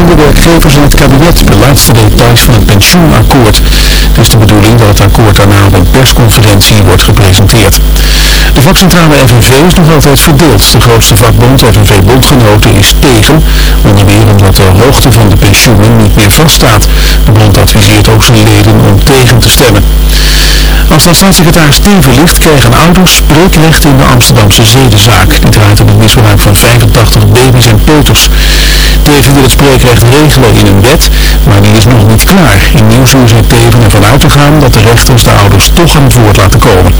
vakbonden, werkgevers en het kabinet de laatste details van het pensioenakkoord. Het is de bedoeling dat het akkoord daarna op een persconferentie wordt gepresenteerd. De vakcentrale FNV is nog altijd verdeeld. De grootste vakbond, FNV Bondgenoten, is tegen, onder meer omdat de hoogte van de pensioenen niet meer vaststaat. De bond adviseert ook zijn leden om tegen te stemmen. Als dat staatssecretaris Teven ligt, krijgen ouders spreekrecht in de Amsterdamse zedenzaak. Die draait om het misbruik van 85 baby's en peuters. Teven wil het spreekrecht regelen in een wet, maar die is nog niet klaar. In Nieuwsuur zei Teven ervan uit te gaan dat de rechters de ouders toch aan het woord laten komen.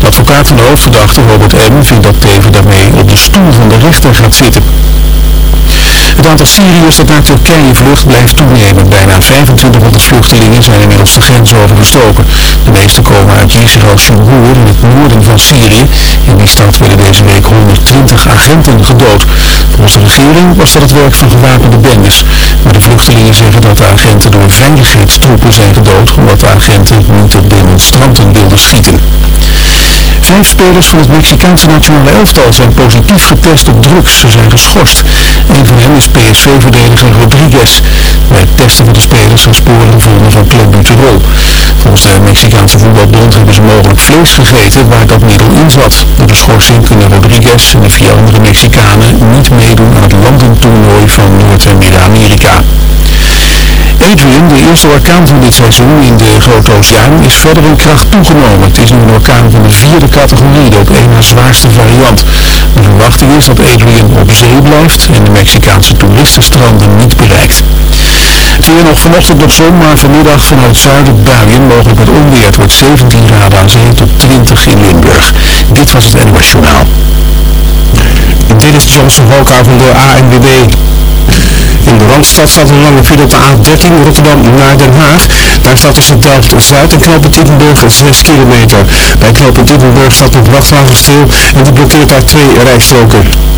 De advocaat van de hoofdverdachte, Robert M., vindt dat Teven daarmee op de stoel van de rechter gaat zitten. Het aantal Syriërs dat naar Turkije vlucht blijft toenemen. Bijna 2500 vluchtelingen zijn inmiddels de grens overgestoken. De meeste komen uit Yisrael Shingur in het noorden van Syrië. In die stad werden deze week 120 agenten gedood. Volgens de regering was dat het werk van gewapende bendes. Maar de vluchtelingen zeggen dat de agenten door veiligheidstroepen zijn gedood omdat de agenten niet op demonstranten wilden schieten. Vijf spelers van het Mexicaanse nationale elftal zijn positief getest op drugs. Ze zijn geschorst. Een van hen is PSV-verdediger Rodriguez. Bij het testen van de spelers zijn sporen gevonden van clenbuterol. Volgens de Mexicaanse voetbalbond hebben ze mogelijk vlees gegeten waar dat middel in zat. Door de schorsing kunnen Rodriguez en de vier andere Mexicanen niet meedoen aan het landentoernooi van Noord- en Midden-Amerika. Adrian, de eerste orkaan van dit seizoen in de Grote Oceaan, is verder in kracht toegenomen. Het is nu een orkaan van de vierde categorie, de op één na zwaarste variant. De verwachting is dat Adrian op zee blijft en de Mexicaanse toeristenstranden niet bereikt. Weer nog vanochtend nog zon, maar vanmiddag vanuit het zuiden buien, mogelijk met onweer. Het wordt 17 graden aan zee tot 20 in Limburg. Dit was het NOS Journaal. Dit is Johnson Hoka van de ANWB. In de Randstad staat een lange file op de A13 Rotterdam naar Den Haag. Daar staat tussen Delft-Zuid en knooppunt Diepenburg 6 kilometer. Bij knooppunt Diepenburg staat een vrachtwagen stil en die blokkeert daar twee rijstroken.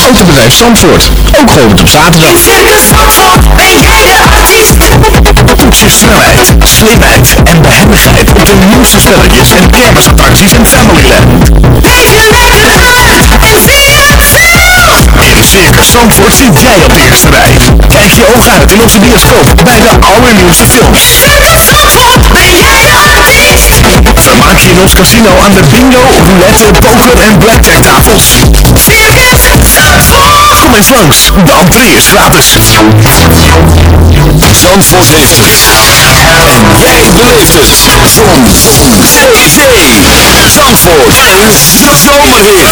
Autobedrijf Zandvoort, ook geopend op zaterdag. Toets je snelheid, slimheid en behendigheid op de nieuwste spelletjes en kermisattracties en Familyland. In Circus Zandvoort zit jij op de eerste rij. Kijk je ogen uit in onze bioscoop bij de allernieuwste films. Vermaak je in ons casino aan de bingo, roulette, poker en blackjack tafels. Kom eens langs, de entree is gratis. Zandvoort heeft het. En jij beleeft het. Zon. Zon. Zee. Zandvoort. Een zomerhit.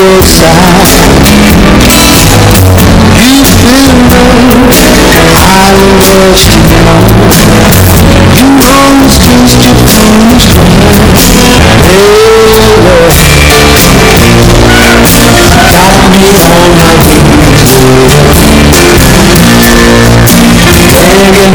Your side You. feel love I was strong You always kissed your foolish friends Hey love Got me on my knees Begging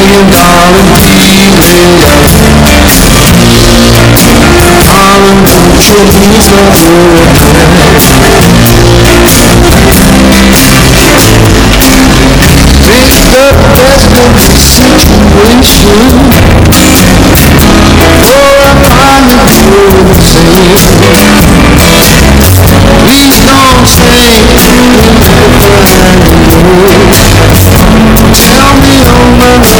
million dollar dealer Harlem, don't you please don't do it Pick the present situation I up on the same. Please don't say you never Tell me on my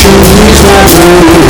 Sinds ik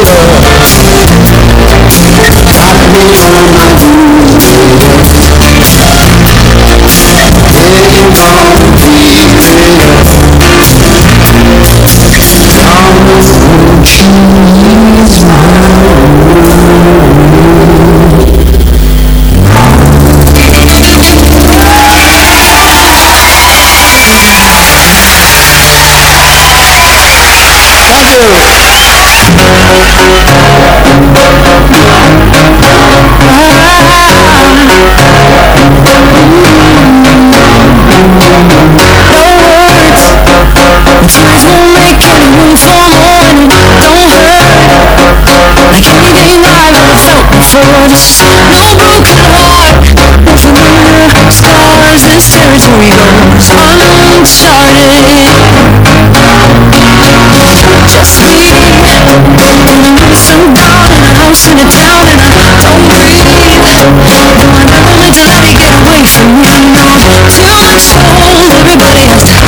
Where we goes uncharted. Just me in the midst of dawn a house in a town and I don't breathe Though I never meant to let it get away from me? No, to the soul everybody has their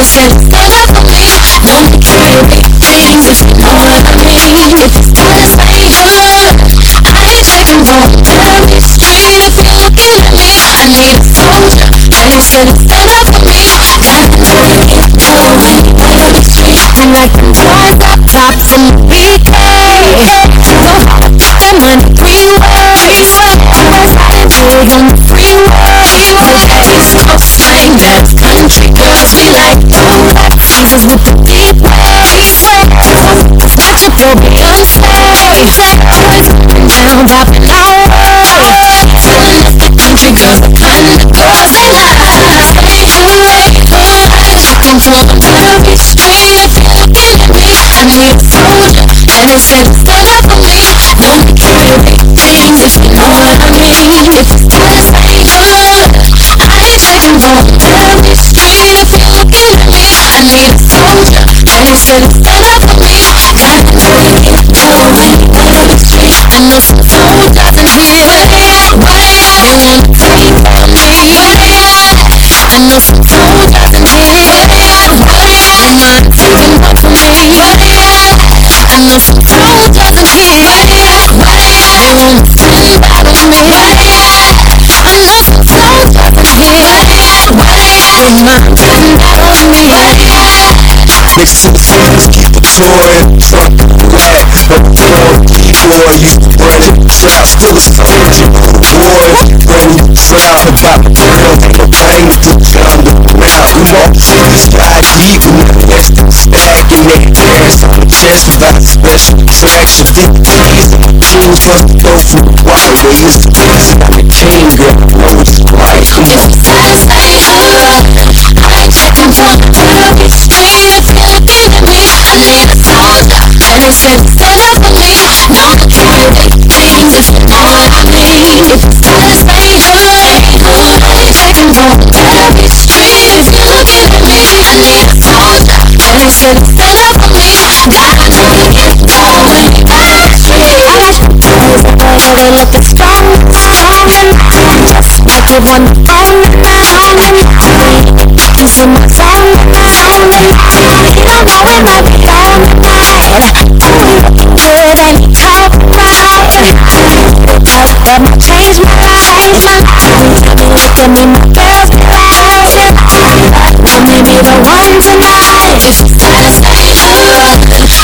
He said, stand up for me. Wanna carry things if you know what I mean. If it's good, say good. I ain't checking the very street. If you're looking at me, I need a soldier. And he said, stand up for me. Gotta know you know when you know the street. And like them boys up top from the BK. To put them on the freeway. And chills on the freeway. Coast slang, that's country girls. We like throwback teasers with the deep waves. Switch up your Beyonce. Boys up down, dropping way. Telling us the country girls are girls. And I say, hooray, hooray. Come from the very street. If you're looking at me, I need a. And he said, stand up for me. Wanna carry big things if you know what I mean. If it's. I for the very. If you're me, I need a soldier. And he said, stand up for me. Know when you know when you know the street. I know some soldiers in here. At? They wanna take for me. I know some soldiers in here. They mind taking one for me. I some Mind for me. What they at? Next to the fans, keep a truck, rat. But the girl, D-boy, used to run the trap. Still a soldier, boy, run in the trap. About the girl, ain't no things to jump around. Come on, this guy deep, and the the stack. And they parents on the chest without special attraction. Think these are the the dope from the white. They used to dance on the king, girl, know it's quiet. Come on. And said, stand up for me. Wanna carry big things if you know what I mean. If it's good. Good. I ain't checking for the very street. If you're looking at me, I need a soldier. And he said, stand up for me. Gotta know when you know when you know the street. I like the boys that they looking strong, strong and just like you on the phone tonight. You see my song tonight. You don't know when I be on tonight. Looking that might change my life, me, at me, my girls be like, well, maybe the one tonight. You gotta say good,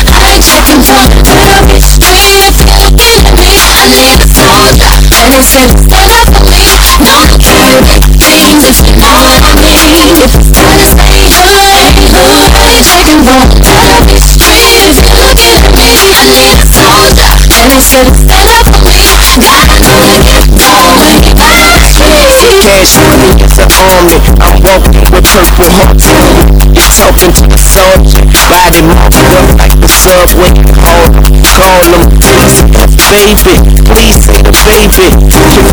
I ain't checking for the very street. If you're me, I need a soldier. And he said, stand up for me. Wanna carry big things said, stand up for me. Know when you know the. Cash money is an army. I'm walking with purple hearts on. You're talking to the soldier. Riding marching up like the subway. Call them, call them, please. Baby, please say the baby.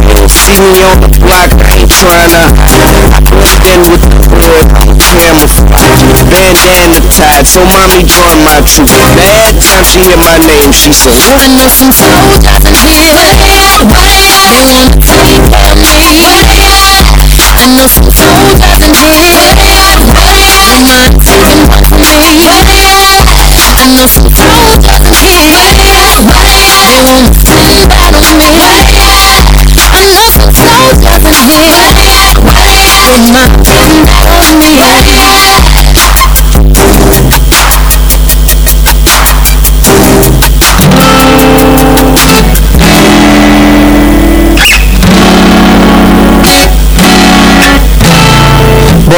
You don't see me on the block. I ain't tryna hide. I blend with the hood. I'm camouflage. Bandana tied, so mommy join my troop. Time she hear my name, she says. I know some soldiers. Where they at? Where they wanna take of me. I know some soldiers. Where they at? Where they? They mind taking one me. I know some soldiers. Where they at? Where? They wanna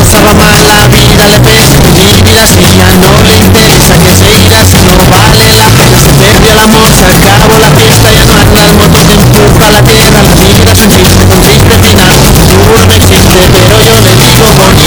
se va para la vida Le pega bien en la no le interesa que siga Si no vale la pena, se perdió la se Acabó la pista y apaga el motor que empuja la tierra La vida es un chiste con fin de final Seguro no existe, pero yo le digo con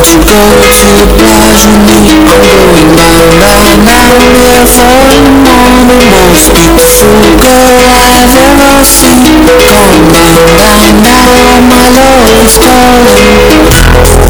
to go to the plage with me I'm going down right now We're falling on the most beautiful girl I've ever seen Going down right now My love is calling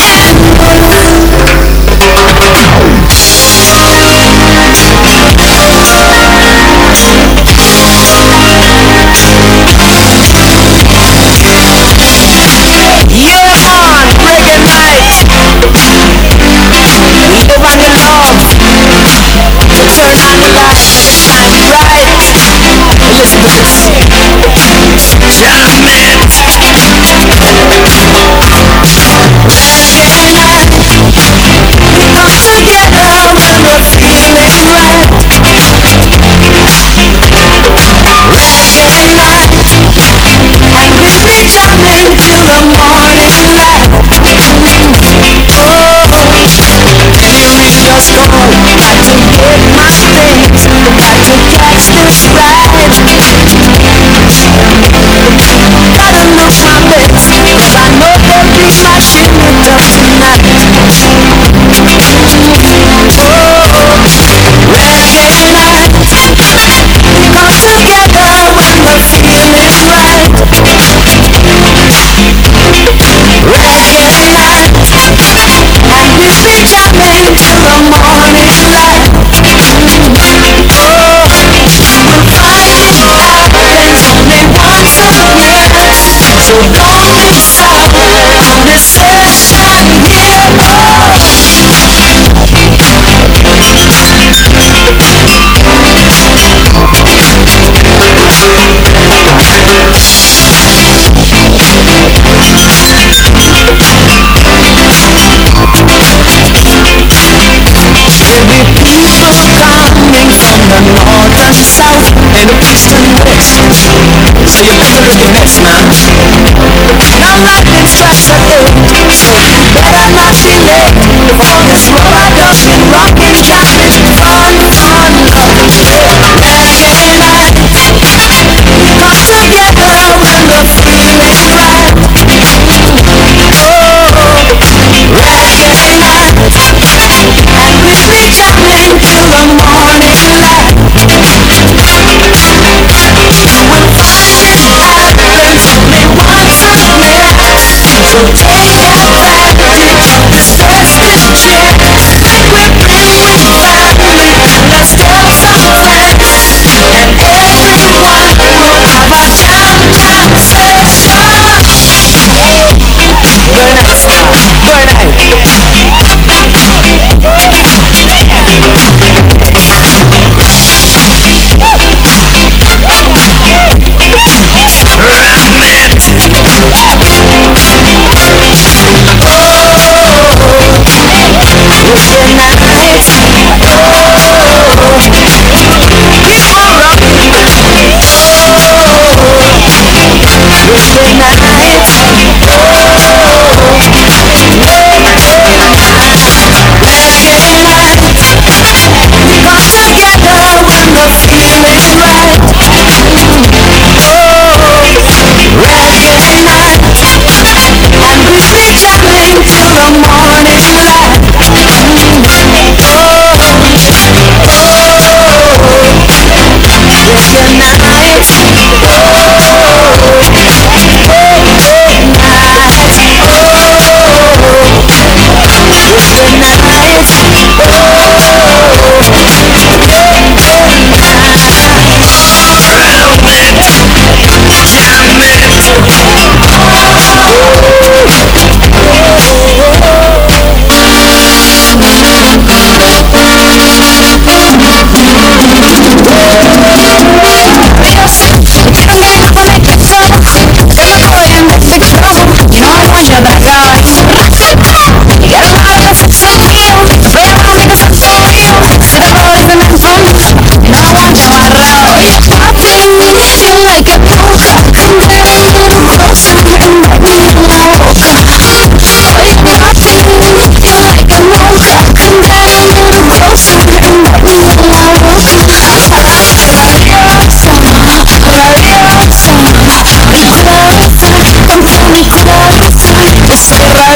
Yeah.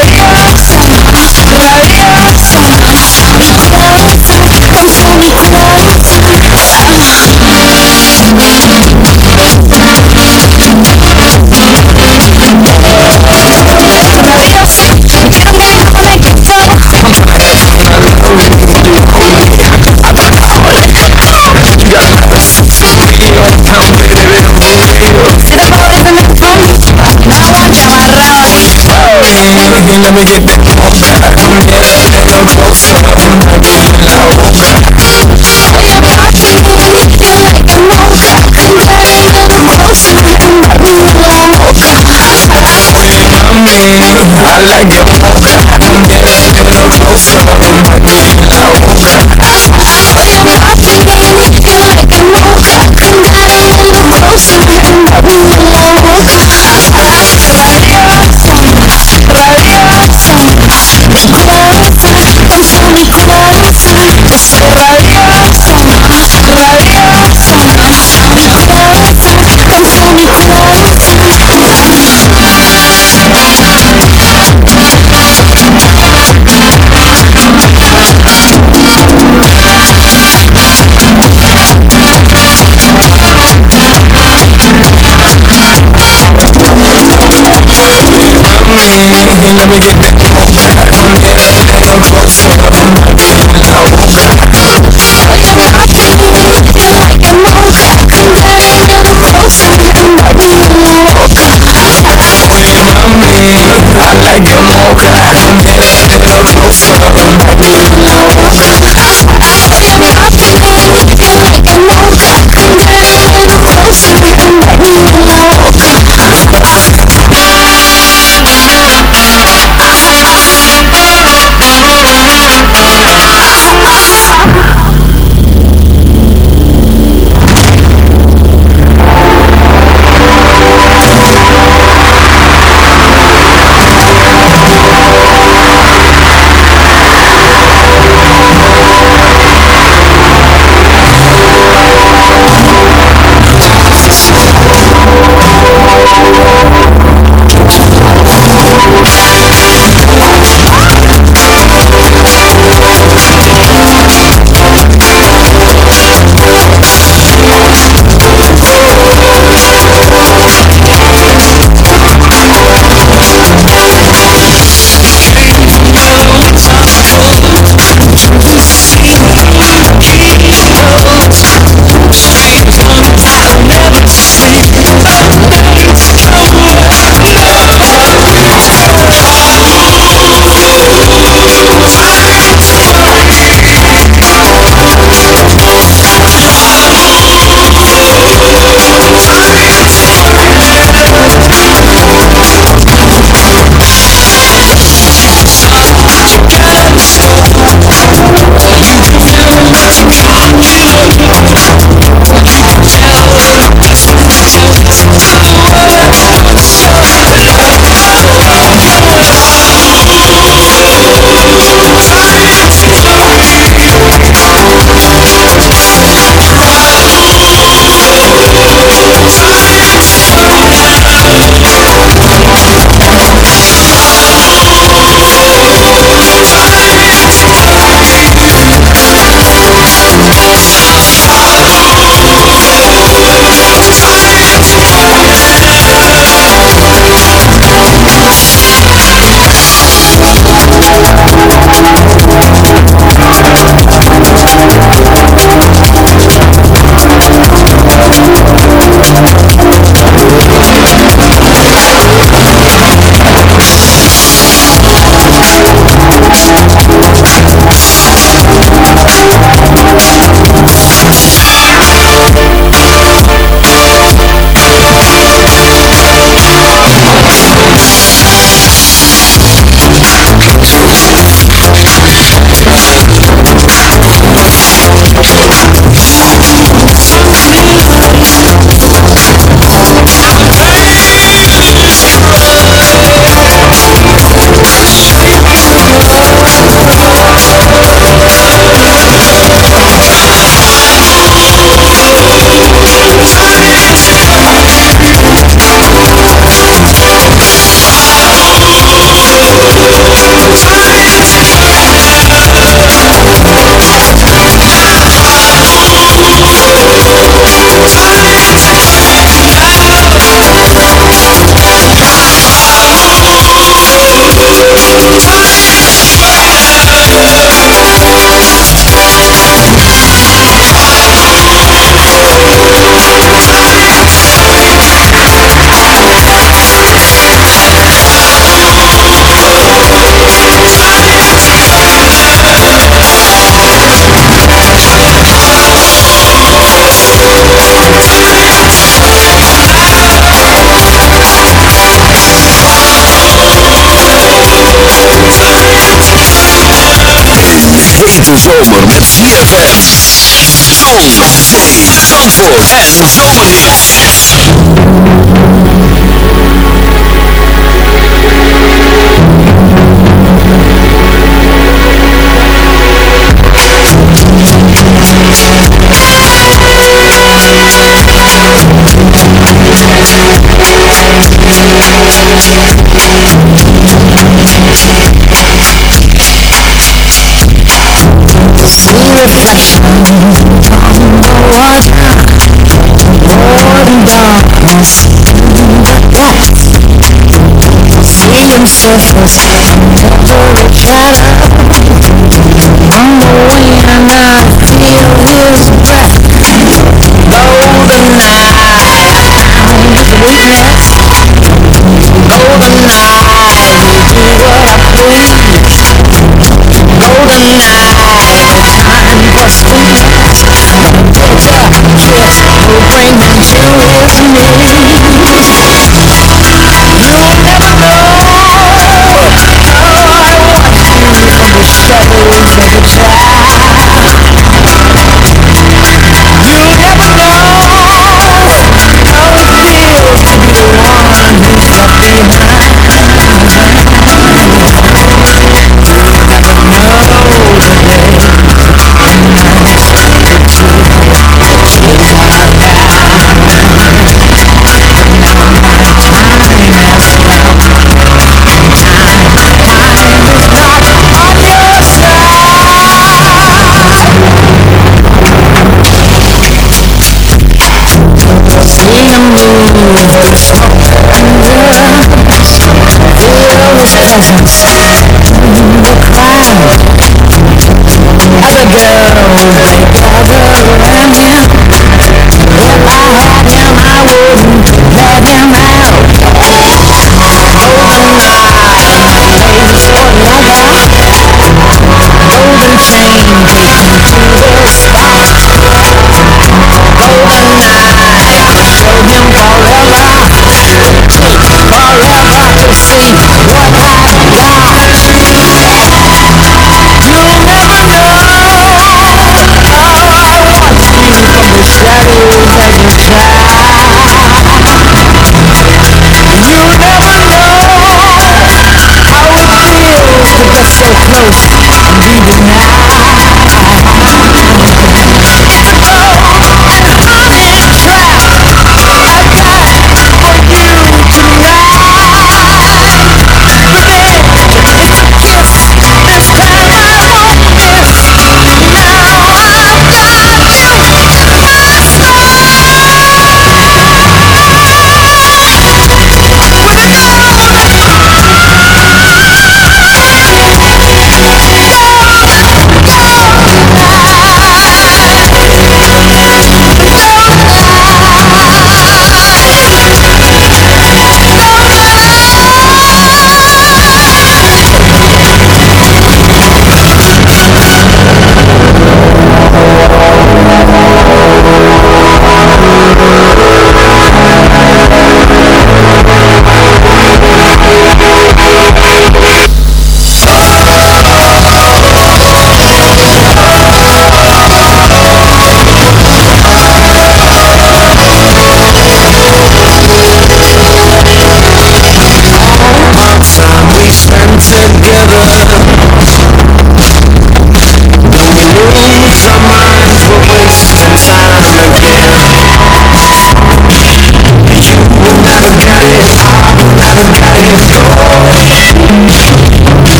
Mocha Autobedrijf Zandvoort. and verzonnen Voel forsaken temporary child On the way I feel his breath Golden eye Weakness Golden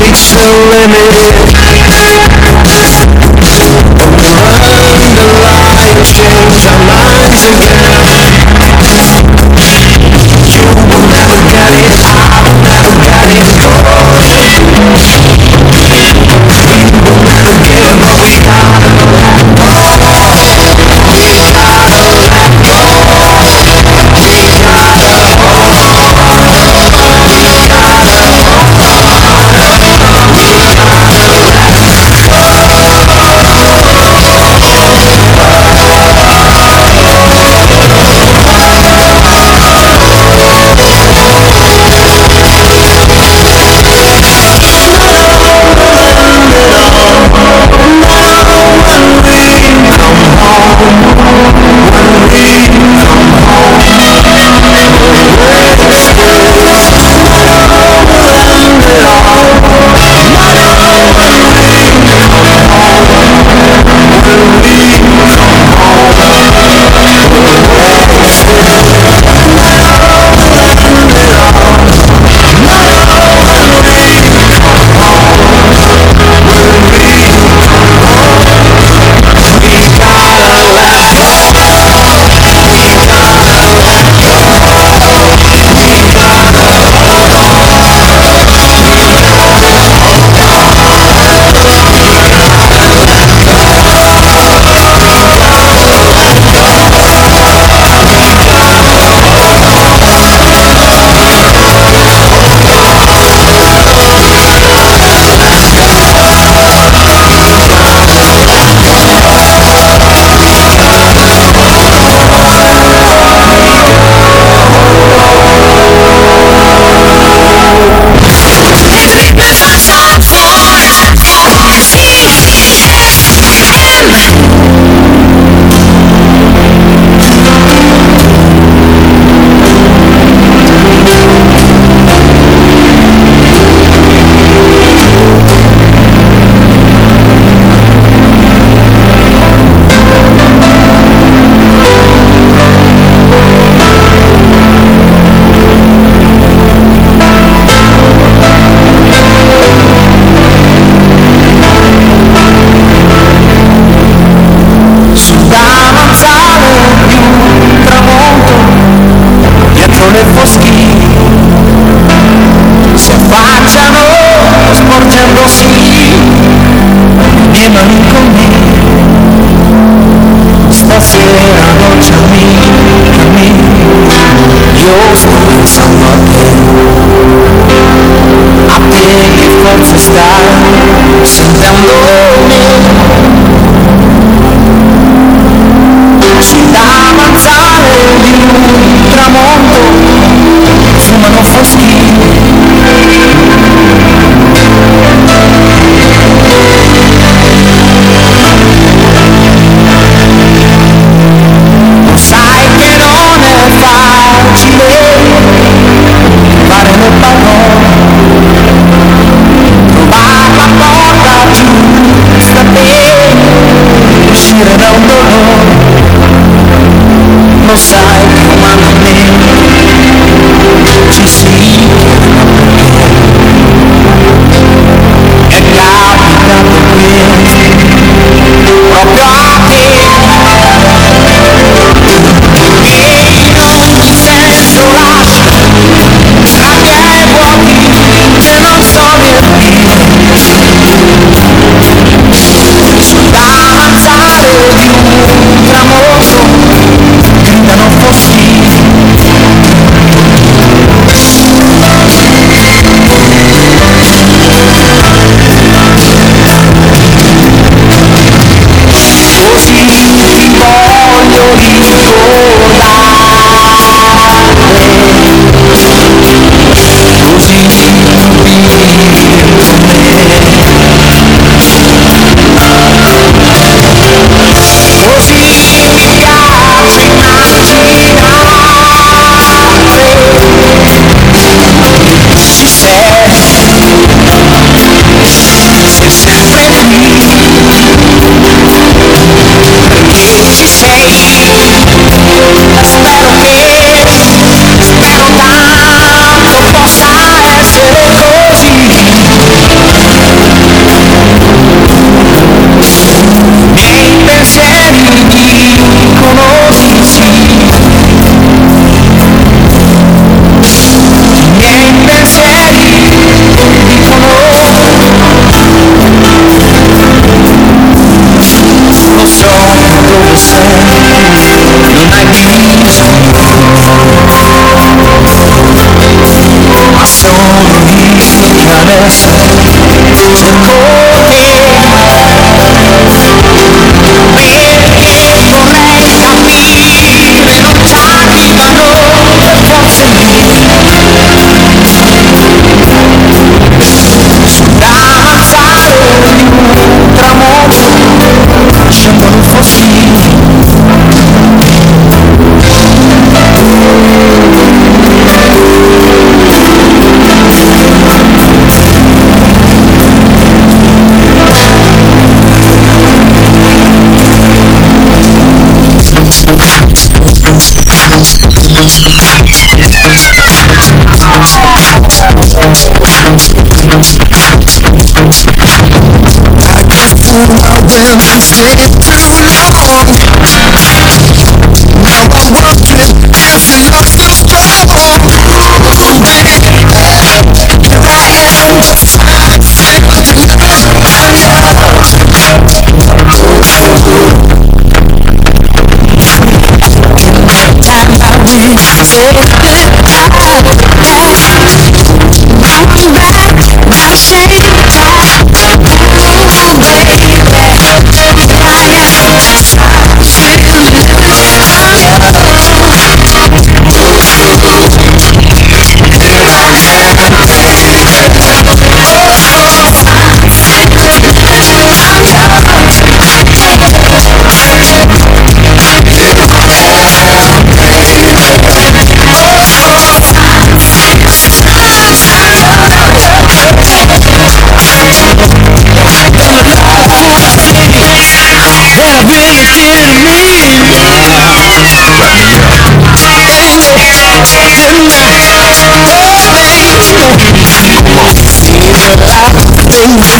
reach the limit When we the light, change our minds again. My women stay things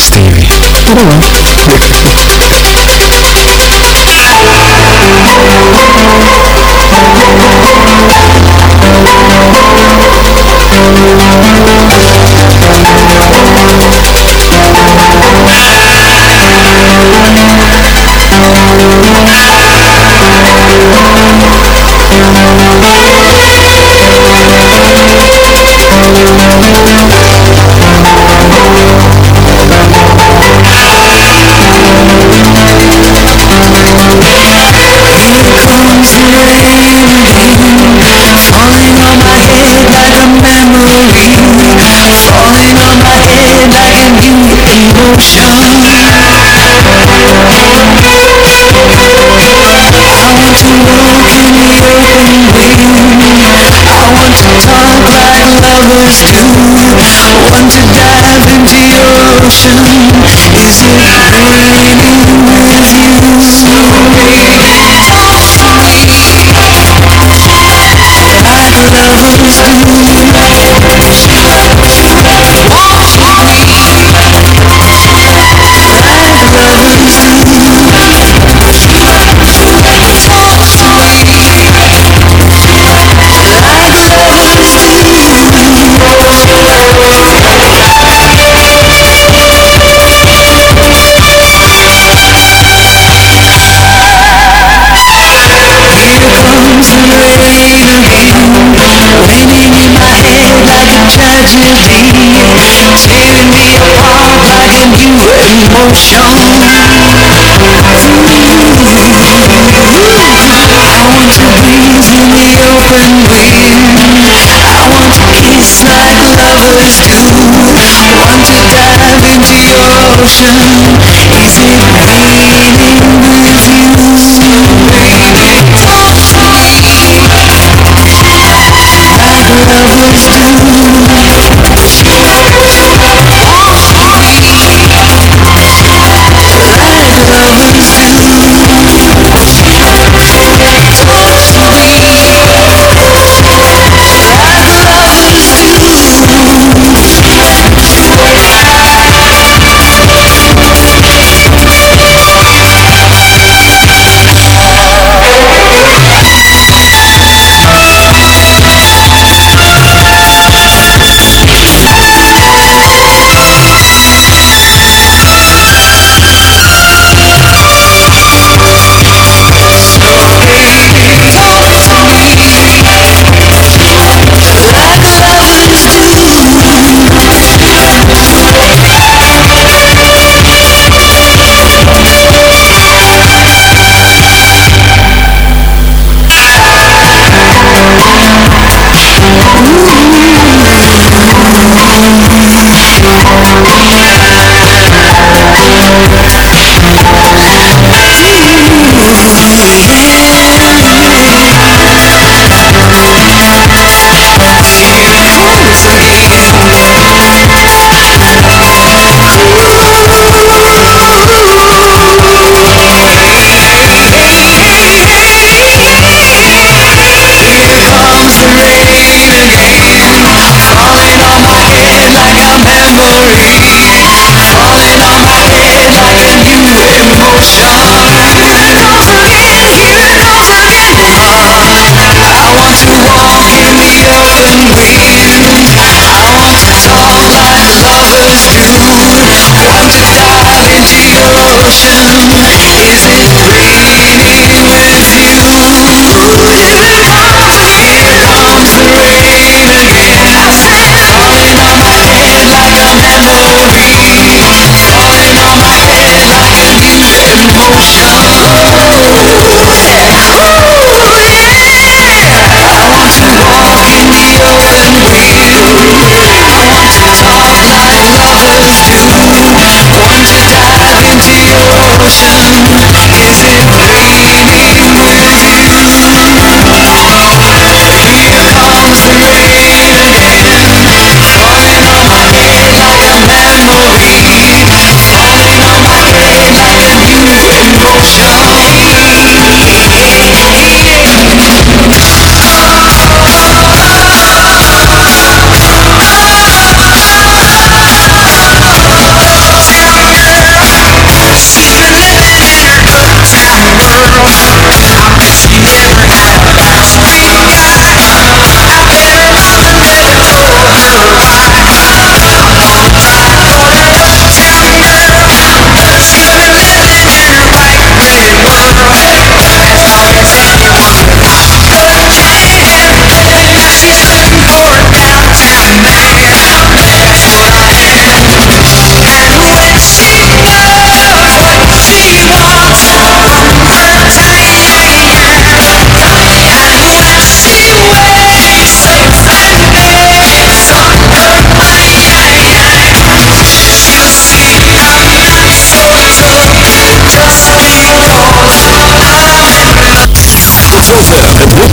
esteve. Your